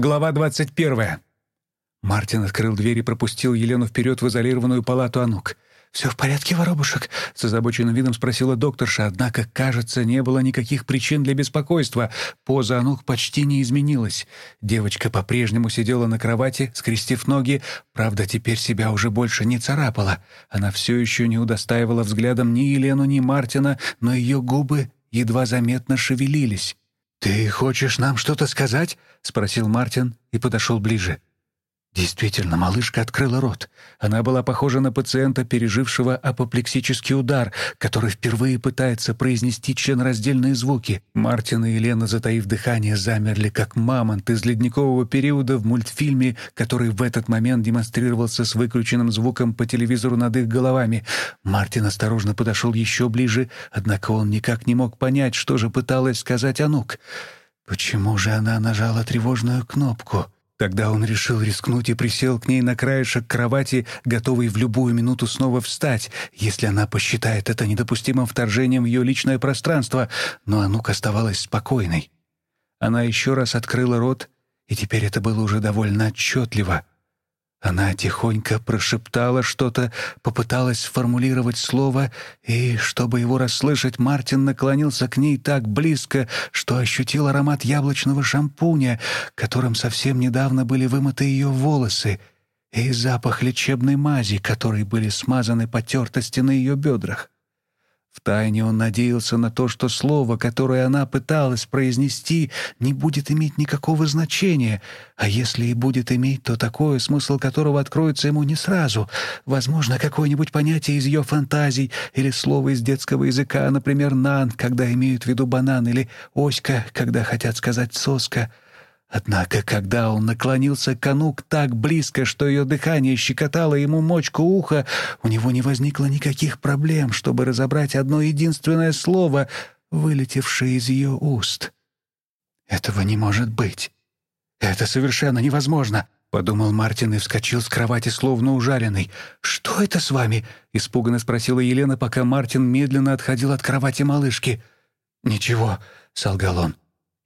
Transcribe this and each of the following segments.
Глава 21. Мартин открыл дверь и пропустил Елену вперед в изолированную палату Анук. «Все в порядке, воробушек?» — с озабоченным видом спросила докторша, однако, кажется, не было никаких причин для беспокойства. Поза Анук почти не изменилась. Девочка по-прежнему сидела на кровати, скрестив ноги, правда, теперь себя уже больше не царапала. Она все еще не удостаивала взглядом ни Елену, ни Мартина, но ее губы едва заметно шевелились. «Ты хочешь нам что-то сказать?» — спросил Мартин и подошел ближе. Действительно, малышка открыла рот. Она была похожа на пациента, пережившего апоплексический удар, который впервые пытается произнести членораздельные звуки. Мартин и Елена, затаив дыхание, замерли, как мамонт из ледникового периода в мультфильме, который в этот момент демонстрировался с выключенным звуком по телевизору над их головами. Мартин осторожно подошел еще ближе, однако он никак не мог понять, что же пыталась сказать Анук. Почему же она нажала тревожную кнопку? Тогда он решил рискнуть и присел к ней на краешек кровати, готовый в любую минуту снова встать, если она посчитает это недопустимым вторжением в ее личное пространство, но Анук оставалась спокойной. Она еще раз открыла рот, и теперь это было уже довольно отчетливо. Она тихонько прошептала что-то, попыталась сформулировать слово, и, чтобы его расслышать, Мартин наклонился к ней так близко, что ощутил аромат яблочного шампуня, которым совсем недавно были вымыты ее волосы, и запах лечебной мази, которой были смазаны потертости на ее бедрах. Втайне он надеялся на то, что слово, которое она пыталась произнести, не будет иметь никакого значения, а если и будет иметь, то такое, смысл которого откроется ему не сразу. Возможно, какое-нибудь понятие из ее фантазий или слово из детского языка, например, «нан», когда имеют в виду банан, или «оська», когда хотят сказать «соска». Однако, когда он наклонился к Анук так близко, что ее дыхание щекотало ему мочку уха, у него не возникло никаких проблем, чтобы разобрать одно единственное слово, вылетевшее из ее уст. «Этого не может быть. Это совершенно невозможно», — подумал Мартин и вскочил с кровати, словно ужаленный. «Что это с вами?» — испуганно спросила Елена, пока Мартин медленно отходил от кровати малышки. «Ничего», — солгал он.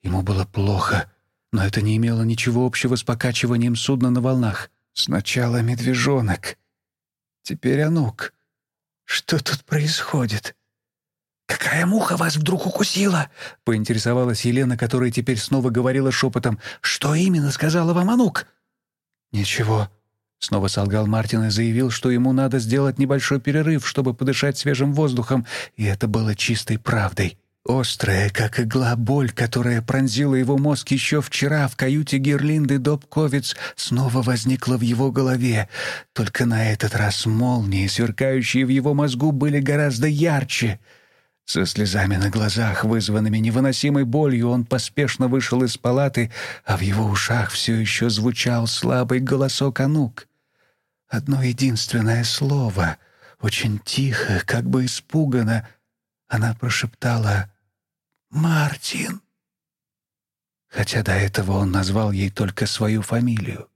Ему было плохо но это не имело ничего общего с покачиванием судна на волнах. Сначала медвежонок, теперь Анук. Что тут происходит? «Какая муха вас вдруг укусила?» — поинтересовалась Елена, которая теперь снова говорила шепотом. «Что именно сказала вам Анук?» «Ничего», — снова солгал Мартин и заявил, что ему надо сделать небольшой перерыв, чтобы подышать свежим воздухом, и это было чистой правдой. Острая, как игла, боль, которая пронзила его мозг еще вчера в каюте Герлинды Добковиц, снова возникла в его голове. Только на этот раз молнии, сверкающие в его мозгу, были гораздо ярче. Со слезами на глазах, вызванными невыносимой болью, он поспешно вышел из палаты, а в его ушах все еще звучал слабый голосок Анук. Одно единственное слово, очень тихо, как бы испуганно, она прошептала Мартин. Хотя до этого он назвал ей только свою фамилию.